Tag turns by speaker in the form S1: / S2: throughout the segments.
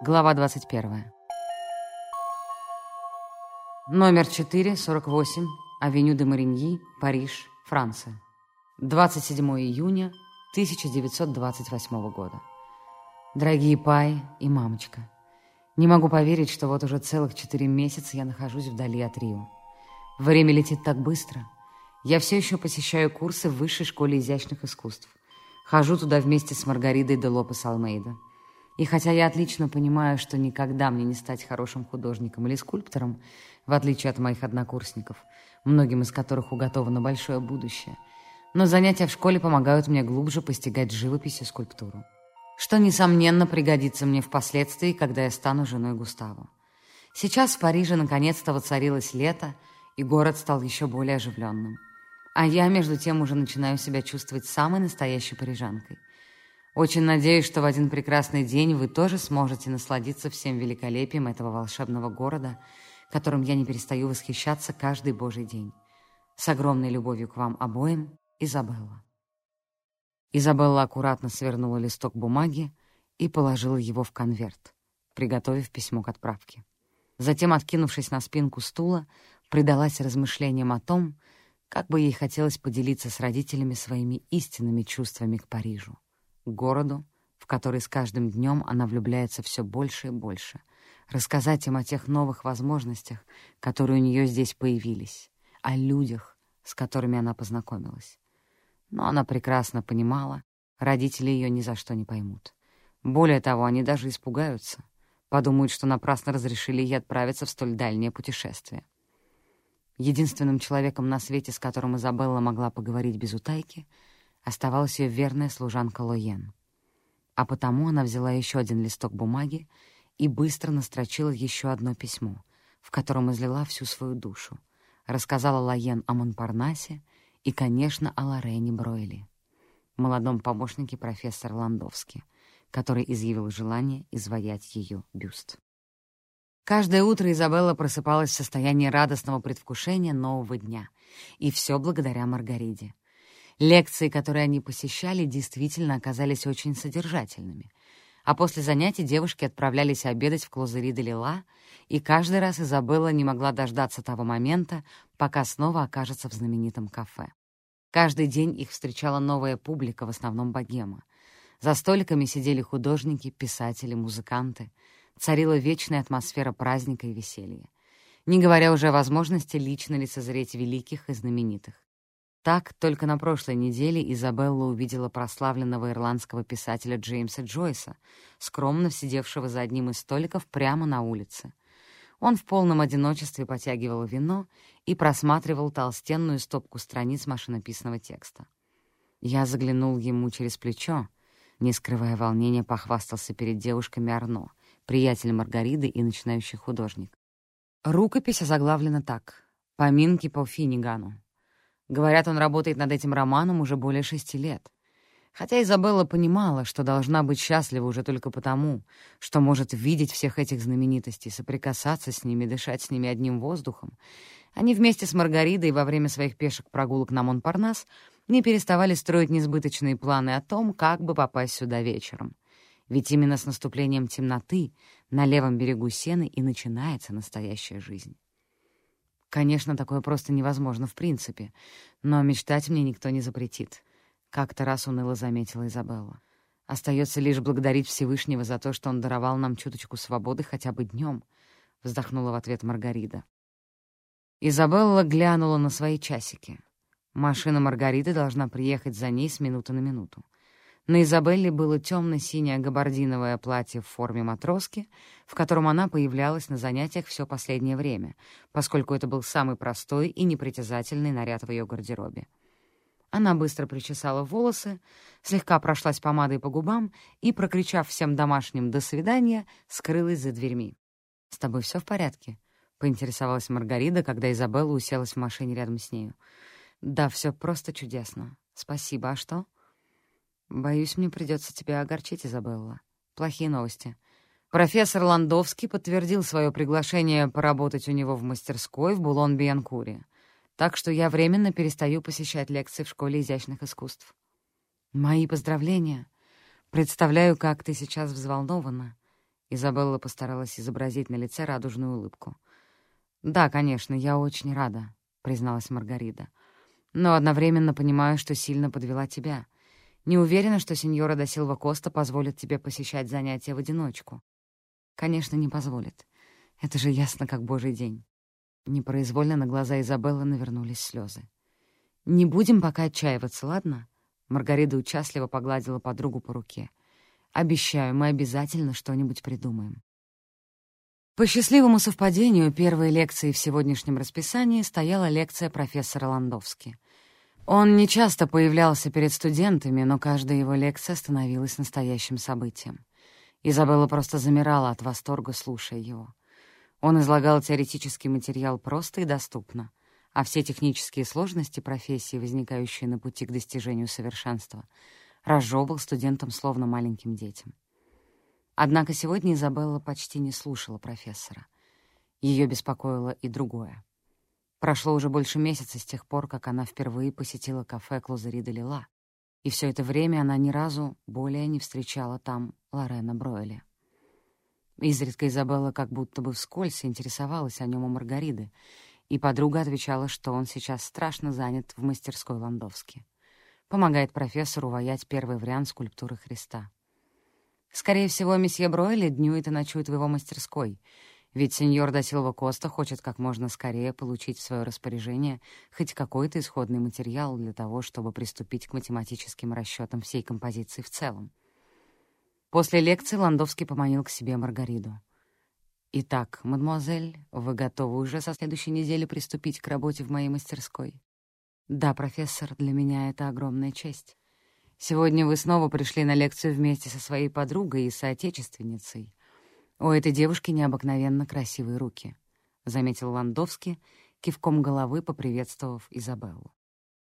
S1: Глава 21. Номер 4, 48, авеню де Мариньи, Париж, Франция. 27 июня 1928 года. Дорогие Пай и мамочка, не могу поверить, что вот уже целых четыре месяца я нахожусь вдали от Рио. Время летит так быстро. Я все еще посещаю курсы в Высшей школе изящных искусств. Хожу туда вместе с Маргаридой де Лопес Алмейда. И хотя я отлично понимаю, что никогда мне не стать хорошим художником или скульптором, в отличие от моих однокурсников, многим из которых уготовано большое будущее, но занятия в школе помогают мне глубже постигать живопись и скульптуру, что, несомненно, пригодится мне впоследствии, когда я стану женой Густаву. Сейчас в Париже наконец-то воцарилось лето, и город стал еще более оживленным. А я, между тем, уже начинаю себя чувствовать самой настоящей парижанкой. Очень надеюсь, что в один прекрасный день вы тоже сможете насладиться всем великолепием этого волшебного города, которым я не перестаю восхищаться каждый божий день. С огромной любовью к вам обоим, Изабелла. Изабелла аккуратно свернула листок бумаги и положила его в конверт, приготовив письмо к отправке. Затем, откинувшись на спинку стула, предалась размышлениям о том, как бы ей хотелось поделиться с родителями своими истинными чувствами к Парижу городу, в который с каждым днем она влюбляется все больше и больше, рассказать им о тех новых возможностях, которые у нее здесь появились, о людях, с которыми она познакомилась. Но она прекрасно понимала, родители ее ни за что не поймут. Более того, они даже испугаются, подумают, что напрасно разрешили ей отправиться в столь дальнее путешествие. Единственным человеком на свете, с которым Изабелла могла поговорить без утайки — оставалась ее верная служанка Лоен. А потому она взяла еще один листок бумаги и быстро настрочила еще одно письмо, в котором излила всю свою душу, рассказала Лоен о Монпарнасе и, конечно, о Лорене Бройли, молодом помощнике профессора Ландовски, который изъявил желание изваять ее бюст. Каждое утро Изабелла просыпалась в состоянии радостного предвкушения нового дня, и все благодаря Маргариде. Лекции, которые они посещали, действительно оказались очень содержательными. А после занятий девушки отправлялись обедать в Клозери де Лила, и каждый раз Изабелла не могла дождаться того момента, пока снова окажется в знаменитом кафе. Каждый день их встречала новая публика, в основном богема. За столиками сидели художники, писатели, музыканты. Царила вечная атмосфера праздника и веселья. Не говоря уже о возможности лично лицезреть великих и знаменитых. Так, только на прошлой неделе Изабелла увидела прославленного ирландского писателя Джеймса Джойса, скромно сидевшего за одним из столиков прямо на улице. Он в полном одиночестве потягивал вино и просматривал толстенную стопку страниц машинописного текста. Я заглянул ему через плечо, не скрывая волнения, похвастался перед девушками Арно, приятель Маргариды и начинающий художник. Рукопись озаглавлена так «Поминки по Финигану». Говорят, он работает над этим романом уже более шести лет. Хотя Изабелла понимала, что должна быть счастлива уже только потому, что может видеть всех этих знаменитостей, соприкасаться с ними, дышать с ними одним воздухом, они вместе с Маргаридой во время своих пешек прогулок на Монпарнас не переставали строить несбыточные планы о том, как бы попасть сюда вечером. Ведь именно с наступлением темноты на левом берегу Сены и начинается настоящая жизнь. Конечно, такое просто невозможно в принципе, но мечтать мне никто не запретит. Как-то раз уныло заметила Изабелла. Остается лишь благодарить Всевышнего за то, что он даровал нам чуточку свободы хотя бы днем, вздохнула в ответ Маргарита. Изабелла глянула на свои часики. Машина Маргариты должна приехать за ней с минуты на минуту. На Изабелле было темно-синее габардиновое платье в форме матроски, в котором она появлялась на занятиях все последнее время, поскольку это был самый простой и непритязательный наряд в ее гардеробе. Она быстро причесала волосы, слегка прошлась помадой по губам и, прокричав всем домашним «до свидания», скрылась за дверьми. «С тобой все в порядке?» — поинтересовалась Маргарита, когда Изабелла уселась в машине рядом с нею. «Да, все просто чудесно. Спасибо. А что?» «Боюсь, мне придется тебя огорчить, Изабелла. Плохие новости. Профессор Ландовский подтвердил свое приглашение поработать у него в мастерской в Булон-Бианкуре, так что я временно перестаю посещать лекции в школе изящных искусств. Мои поздравления. Представляю, как ты сейчас взволнована. Изабелла постаралась изобразить на лице радужную улыбку. «Да, конечно, я очень рада», — призналась Маргарита. «Но одновременно понимаю, что сильно подвела тебя. Не уверена, что сеньора да Силва Коста позволит тебе посещать занятия в одиночку». «Конечно, не позволит. Это же ясно, как божий день». Непроизвольно на глаза Изабеллы навернулись слезы. «Не будем пока отчаиваться, ладно?» Маргарита участливо погладила подругу по руке. «Обещаю, мы обязательно что-нибудь придумаем». По счастливому совпадению первой лекцией в сегодняшнем расписании стояла лекция профессора Ландовски. Он нечасто появлялся перед студентами, но каждая его лекция становилась настоящим событием. Изабелла просто замирала от восторга, слушая его. Он излагал теоретический материал просто и доступно, а все технические сложности профессии, возникающие на пути к достижению совершенства, разжевывал студентам словно маленьким детям. Однако сегодня Изабелла почти не слушала профессора. Ее беспокоило и другое. Прошло уже больше месяца с тех пор, как она впервые посетила кафе Клозари де Лила, и все это время она ни разу более не встречала там Лорена Бройля. Изредка Изабелла как будто бы вскользь интересовалась о нем у Маргариды, и подруга отвечала, что он сейчас страшно занят в мастерской Ландовски. Помогает профессору воять первый вариант скульптуры Христа. Скорее всего, месье Бройли днюет и ночует в его мастерской, ведь сеньор Досилва Коста хочет как можно скорее получить в свое распоряжение хоть какой-то исходный материал для того, чтобы приступить к математическим расчетам всей композиции в целом. После лекции Ландовский поманил к себе Маргариду. «Итак, мадемуазель, вы готовы уже со следующей недели приступить к работе в моей мастерской?» «Да, профессор, для меня это огромная честь. Сегодня вы снова пришли на лекцию вместе со своей подругой и соотечественницей. У этой девушки необыкновенно красивые руки», — заметил Ландовский, кивком головы поприветствовав Изабеллу.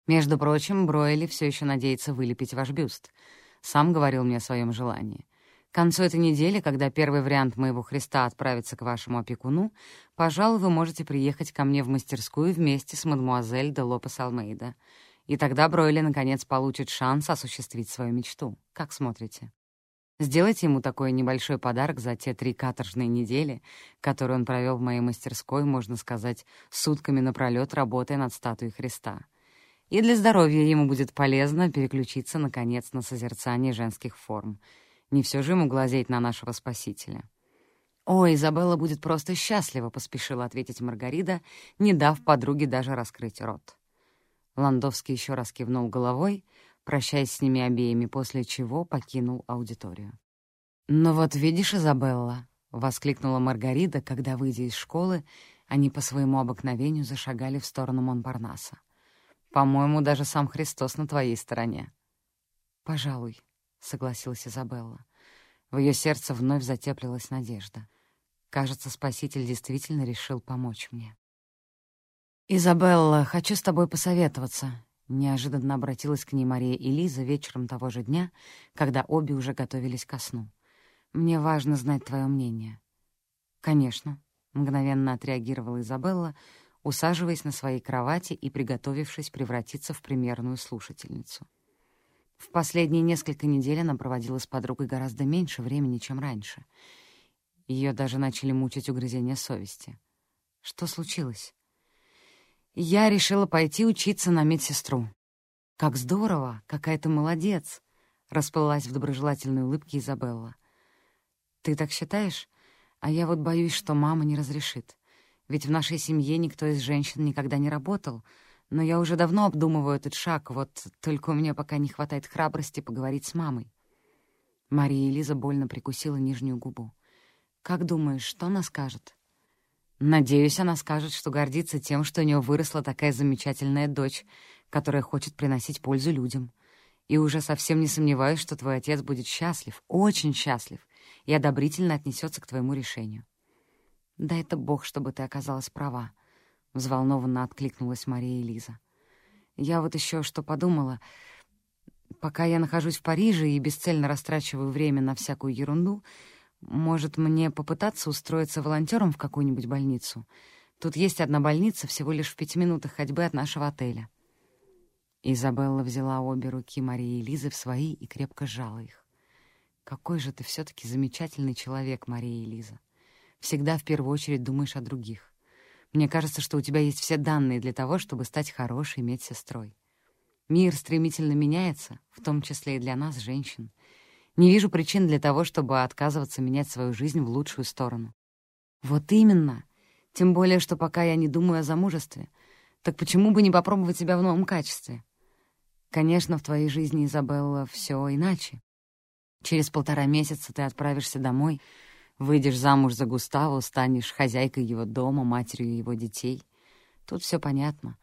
S1: «Между прочим, Броэли все еще надеется вылепить ваш бюст — сам говорил мне о своем желании. К концу этой недели, когда первый вариант моего Христа отправится к вашему опекуну, пожалуй, вы можете приехать ко мне в мастерскую вместе с мадмуазель де Лопес Алмейда. И тогда Бройли, наконец, получит шанс осуществить свою мечту. Как смотрите? Сделайте ему такой небольшой подарок за те три каторжные недели, которые он провел в моей мастерской, можно сказать, сутками напролёт, работая над статуей Христа и для здоровья ему будет полезно переключиться, наконец, на созерцание женских форм. Не все же ему глазеть на нашего Спасителя. «Ой, Изабелла будет просто счастлива», — поспешила ответить Маргарита, не дав подруге даже раскрыть рот. Ландовский еще раз кивнул головой, прощаясь с ними обеими, после чего покинул аудиторию. «Ну вот видишь, Изабелла», — воскликнула Маргарита, когда, выйдя из школы, они по своему обыкновению зашагали в сторону Монпарнаса. По-моему, даже сам Христос на твоей стороне». «Пожалуй», — согласилась Изабелла. В ее сердце вновь затеплилась надежда. Кажется, Спаситель действительно решил помочь мне. «Изабелла, хочу с тобой посоветоваться», — неожиданно обратилась к ней Мария и Лиза вечером того же дня, когда обе уже готовились ко сну. «Мне важно знать твое мнение». «Конечно», — мгновенно отреагировала Изабелла, усаживаясь на своей кровати и приготовившись превратиться в примерную слушательницу. В последние несколько недель она проводила с подругой гораздо меньше времени, чем раньше. Ее даже начали мучить угрызения совести. Что случилось? Я решила пойти учиться на медсестру. «Как здорово! Какая ты молодец!» — расплылась в доброжелательной улыбке Изабелла. «Ты так считаешь? А я вот боюсь, что мама не разрешит. Ведь в нашей семье никто из женщин никогда не работал. Но я уже давно обдумываю этот шаг, вот только у меня пока не хватает храбрости поговорить с мамой. Мария Элиза больно прикусила нижнюю губу. «Как думаешь, что она скажет?» «Надеюсь, она скажет, что гордится тем, что у нее выросла такая замечательная дочь, которая хочет приносить пользу людям. И уже совсем не сомневаюсь, что твой отец будет счастлив, очень счастлив, и одобрительно отнесется к твоему решению. «Да это Бог, чтобы ты оказалась права», — взволнованно откликнулась Мария Элиза. «Я вот еще что подумала. Пока я нахожусь в Париже и бесцельно растрачиваю время на всякую ерунду, может, мне попытаться устроиться волонтером в какую-нибудь больницу? Тут есть одна больница всего лишь в пяти минутах ходьбы от нашего отеля». Изабелла взяла обе руки Марии Элизы в свои и крепко сжала их. Какой же ты все-таки замечательный человек, Мария Элиза. Всегда в первую очередь думаешь о других. Мне кажется, что у тебя есть все данные для того, чтобы стать хорошей медсестрой. Мир стремительно меняется, в том числе и для нас, женщин. Не вижу причин для того, чтобы отказываться менять свою жизнь в лучшую сторону. Вот именно. Тем более, что пока я не думаю о замужестве. Так почему бы не попробовать себя в новом качестве? Конечно, в твоей жизни, Изабелла, все иначе. Через полтора месяца ты отправишься домой, выйдешь замуж за Густаво, станешь хозяйкой его дома, матерью его детей. Тут все понятно.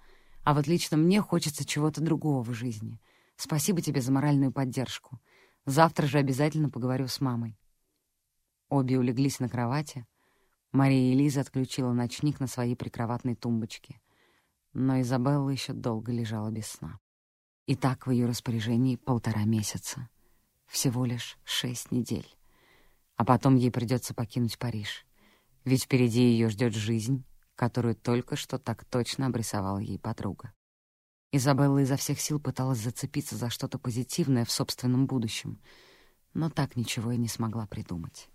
S1: А вот лично мне хочется чего-то другого в жизни. Спасибо тебе за моральную поддержку. Завтра же обязательно поговорю с мамой. Обе улеглись на кровати. Мария Элиза отключила ночник на своей прикроватной тумбочке. Но Изабелла еще долго лежала без сна. И так в ее распоряжении полтора месяца. Всего лишь шесть недель. А потом ей придется покинуть Париж. Ведь впереди ее ждет жизнь, которую только что так точно обрисовала ей подруга. Изабелла изо всех сил пыталась зацепиться за что-то позитивное в собственном будущем, но так ничего и не смогла придумать.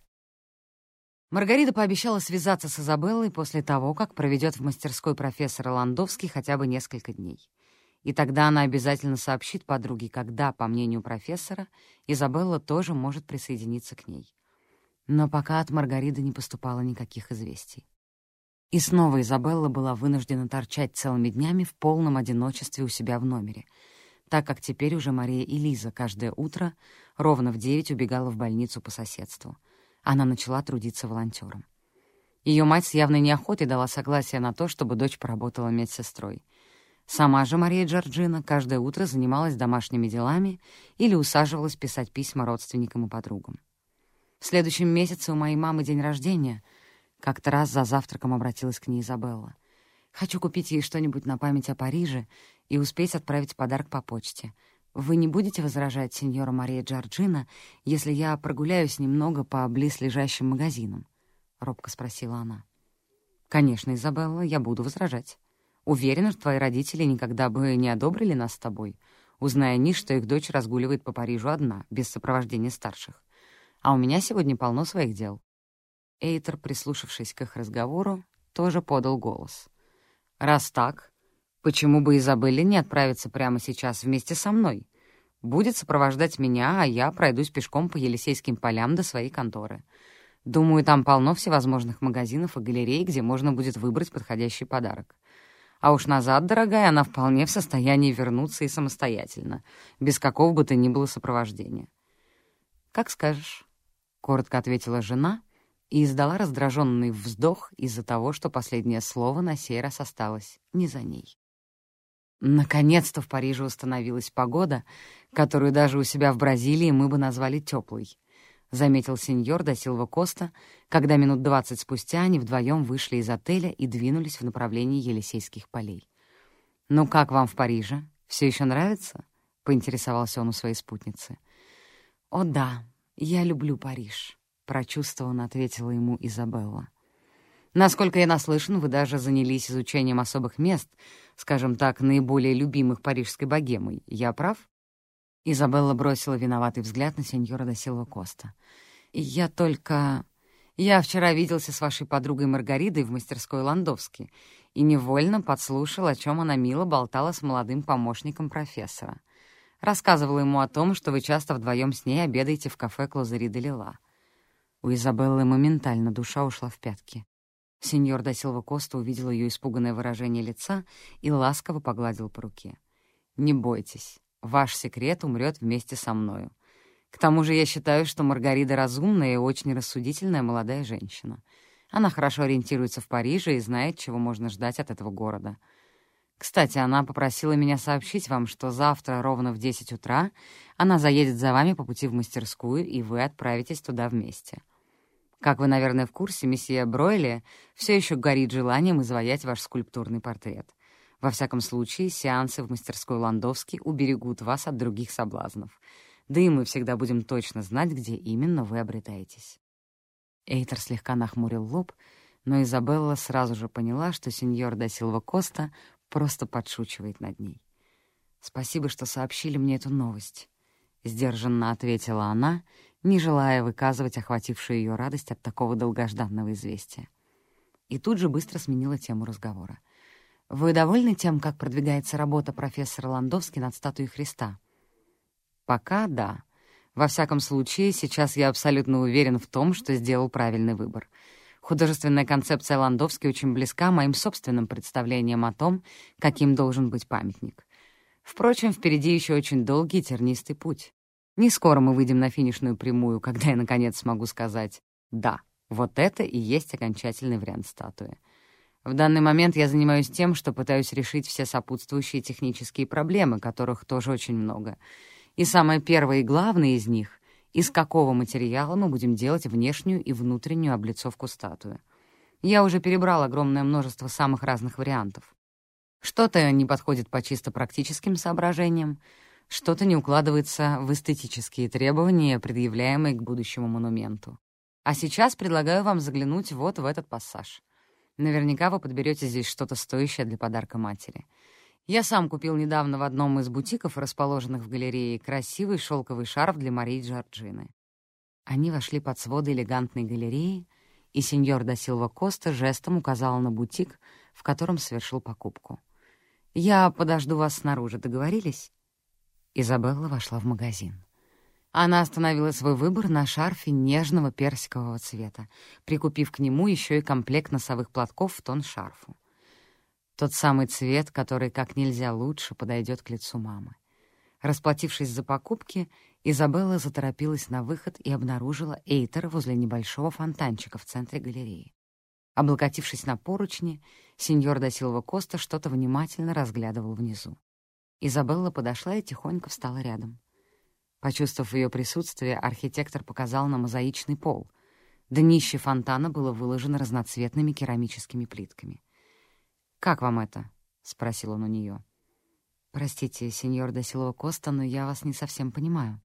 S1: Маргарита пообещала связаться с Изабеллой после того, как проведет в мастерской профессора Ландовский хотя бы несколько дней. И тогда она обязательно сообщит подруге, когда, по мнению профессора, Изабелла тоже может присоединиться к ней. Но пока от Маргариты не поступало никаких известий. И снова Изабелла была вынуждена торчать целыми днями в полном одиночестве у себя в номере, так как теперь уже Мария и Лиза каждое утро ровно в девять убегала в больницу по соседству. Она начала трудиться волонтером. Ее мать с явной неохотой дала согласие на то, чтобы дочь поработала медсестрой. Сама же Мария Джорджина каждое утро занималась домашними делами или усаживалась писать письма родственникам и подругам. В следующем месяце у моей мамы день рождения — как-то раз за завтраком обратилась к ней Изабелла. «Хочу купить ей что-нибудь на память о Париже и успеть отправить подарок по почте. Вы не будете возражать, сеньора Мария Джорджина, если я прогуляюсь немного по близлежащим магазинам?» — робко спросила она. «Конечно, Изабелла, я буду возражать. Уверена, что твои родители никогда бы не одобрили нас с тобой, узная они, что их дочь разгуливает по Парижу одна, без сопровождения старших. А у меня сегодня полно своих дел. Эйтер, прислушавшись к их разговору, тоже подал голос. «Раз так, почему бы Изабелле не отправиться прямо сейчас вместе со мной? Будет сопровождать меня, а я пройдусь пешком по Елисейским полям до своей конторы. Думаю, там полно всевозможных магазинов и галерей, где можно будет выбрать подходящий подарок. А уж назад, дорогая, она вполне в состоянии вернуться и самостоятельно, без какого бы то ни было сопровождения». «Как скажешь», — коротко ответила жена — и издала раздраженный вздох из-за того, что последнее слово на сей раз осталось не за ней. Наконец-то в Париже установилась погода, которую даже у себя в Бразилии мы бы назвали теплой, заметил сеньор да Коста, когда минут двадцать спустя они вдвоем вышли из отеля и двинулись в направлении Елисейских полей. «Ну как вам в Париже? Все еще нравится?» — поинтересовался он у своей спутницы. «О да, я люблю Париж», — прочувствованно ответила ему Изабелла. «Насколько я наслышан, вы даже занялись изучением особых мест, скажем так, наиболее любимых парижской богемой. Я прав?» Изабелла бросила виноватый взгляд на сеньора да Коста. «Я только... Я вчера виделся с вашей подругой Маргаридой в мастерской Ландовски и невольно подслушал, о чем она мило болтала с молодым помощником профессора. Рассказывала ему о том, что вы часто вдвоем с ней обедаете в кафе Клозери де Лила. У Изабеллы моментально душа ушла в пятки. Сеньор да Силва Коста увидел ее испуганное выражение лица и ласково погладил по руке. «Не бойтесь, ваш секрет умрет вместе со мною. К тому же я считаю, что Маргарита разумная и очень рассудительная молодая женщина. Она хорошо ориентируется в Париже и знает, чего можно ждать от этого города. Кстати, она попросила меня сообщить вам, что завтра ровно в 10 утра она заедет за вами по пути в мастерскую, и вы отправитесь туда вместе». Как вы, наверное, в курсе, месье Бройли все еще горит желанием изваять ваш скульптурный портрет. Во всяком случае, сеансы в мастерской Ландовски уберегут вас от других соблазнов. Да и мы всегда будем точно знать, где именно вы обретаетесь. Эйтер слегка нахмурил лоб, но Изабелла сразу же поняла, что сеньор да Силва Коста просто подшучивает над ней. «Спасибо, что сообщили мне эту новость», — сдержанно ответила она, не желая выказывать охватившую ее радость от такого долгожданного известия. И тут же быстро сменила тему разговора. «Вы довольны тем, как продвигается работа профессора Ландовски над статуей Христа?» «Пока да. Во всяком случае, сейчас я абсолютно уверен в том, что сделал правильный выбор. Художественная концепция Ландовски очень близка моим собственным представлениям о том, каким должен быть памятник. Впрочем, впереди еще очень долгий тернистый путь. Не скоро мы выйдем на финишную прямую, когда я, наконец, смогу сказать «да». Вот это и есть окончательный вариант статуи. В данный момент я занимаюсь тем, что пытаюсь решить все сопутствующие технические проблемы, которых тоже очень много. И самое первое и главное из них — из какого материала мы будем делать внешнюю и внутреннюю облицовку статуи. Я уже перебрал огромное множество самых разных вариантов. Что-то не подходит по чисто практическим соображениям, что-то не укладывается в эстетические требования, предъявляемые к будущему монументу. А сейчас предлагаю вам заглянуть вот в этот пассаж. Наверняка вы подберете здесь что-то стоящее для подарка матери. Я сам купил недавно в одном из бутиков, расположенных в галерее, красивый шелковый шарф для Марии Джорджины. Они вошли под своды элегантной галереи, и сеньор да Силва Коста жестом указал на бутик, в котором совершил покупку. «Я подожду вас снаружи, договорились?» Изабелла вошла в магазин. Она остановила свой выбор на шарфе нежного персикового цвета, прикупив к нему еще и комплект носовых платков в тон шарфу. Тот самый цвет, который как нельзя лучше подойдет к лицу мамы. Расплатившись за покупки, Изабелла заторопилась на выход и обнаружила Эйтера возле небольшого фонтанчика в центре галереи. Облокотившись на поручни, сеньор Досилва Коста что-то внимательно разглядывал внизу. Изабелла подошла и тихонько встала рядом. Почувствовав ее присутствие, архитектор показал на мозаичный пол. Днище фонтана было выложено разноцветными керамическими плитками. «Как вам это?» — спросил он у нее. «Простите, сеньор де Силова Коста, но я вас не совсем понимаю.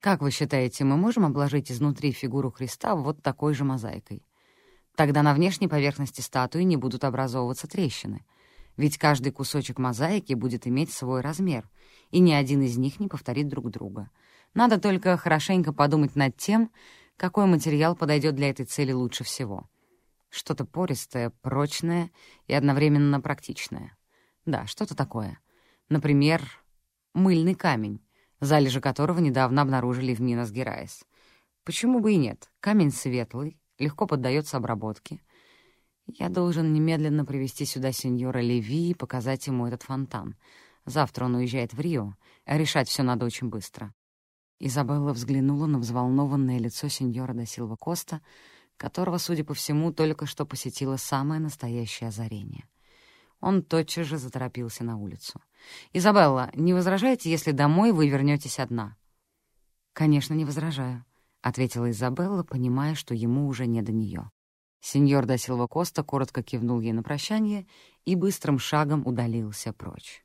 S1: Как вы считаете, мы можем обложить изнутри фигуру Христа вот такой же мозаикой? Тогда на внешней поверхности статуи не будут образовываться трещины, ведь каждый кусочек мозаики будет иметь свой размер, и ни один из них не повторит друг друга. Надо только хорошенько подумать над тем, какой материал подойдет для этой цели лучше всего». Что-то пористое, прочное и одновременно практичное. Да, что-то такое. Например, мыльный камень, залежи которого недавно обнаружили в Минас-Герайс. Почему бы и нет? Камень светлый, легко поддается обработке. Я должен немедленно привести сюда сеньора Леви и показать ему этот фонтан. Завтра он уезжает в Рио, а решать все надо очень быстро. Изабелла взглянула на взволнованное лицо сеньора да Коста — которого, судя по всему, только что посетило самое настоящее озарение. Он тотчас же заторопился на улицу. «Изабелла, не возражаете, если домой вы вернетесь одна?» «Конечно, не возражаю», — ответила Изабелла, понимая, что ему уже не до нее. Сеньор да Силва Коста коротко кивнул ей на прощание и быстрым шагом удалился прочь.